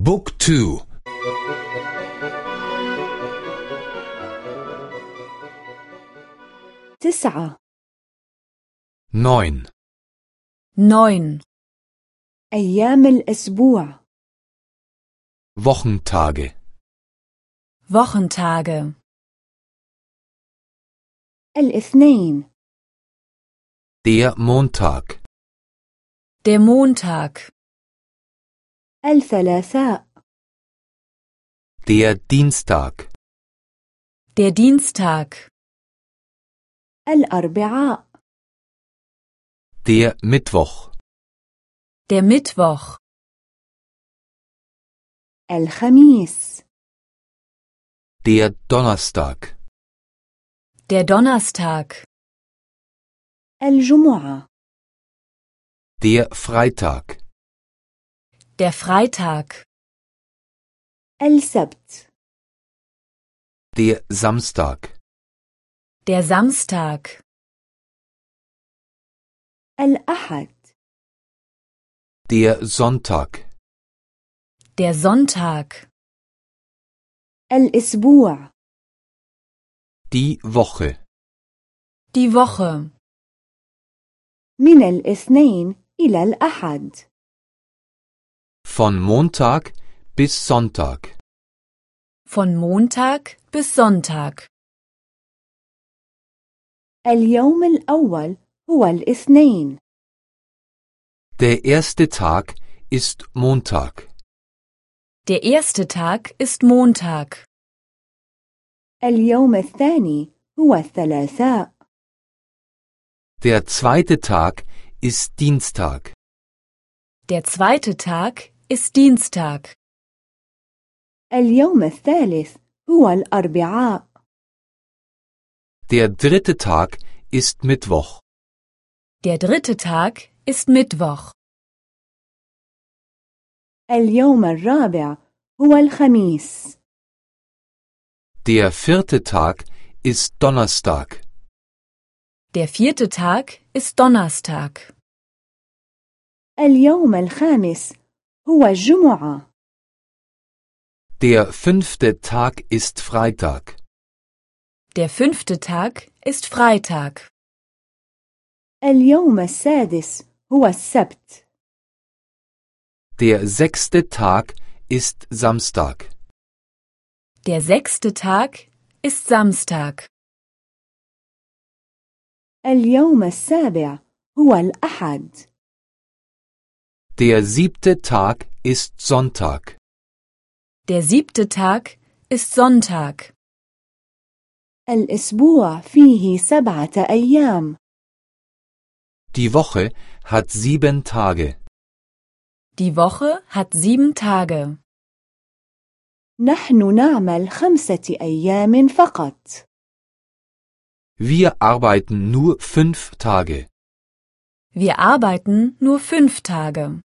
بوك تو تسعة نوين neun, أيام الأسبوع Wochentage Wochentage, الاثنين Der Montag der Montag, الثلاثاء Der Dienstag der Dienstag, الأربعاء Der Mittwoch der Mittwoch, الخميس Der Donnerstag der Donnerstag, الجمعة Der Freitag der Freitag, السبت Der Samstag der Samstag, الأحد Der Sonntag der Sonntag, الأسبوع Die Woche die Woche, من الاثنين إلى الأحد Von Montag bis Sonntag von Montag bis Sonntag. اليوم الأول هو الاثنين Der erste Tag ist Montag Der erste Tag ist Montag. اليوم الثاني هو الثلاثاء Der zweite Tag ist Dienstag Der zweite Tag ist Dienstag. اليوم الثالث هو الأربعاء Der dritte Tag ist Mittwoch Der dritte Tag ist Mittwoch. اليوم الرابع هو الخميس Der vierte Tag ist Donnerstag Der vierte Tag ist Donnerstag. اليوم الخامس هو الجمعة Der fünfte Tag ist Freitag Der fünfte Tag ist Freitag. اليوم السادس هو السبت Der sechste Tag ist Samstag Der sechste Tag ist Samstag. اليوم السابع هو الأحد Der siebte Tag ist Sonntag Der siebte Tag ist Sonntag. الأسبوع فيه سبعة أيام Die Woche hat sieben Tage Die Woche hat sieben Tage. نحن نعمل خمسة أيام فقط Wir arbeiten nur fünf Tage Wir arbeiten nur fünf Tage.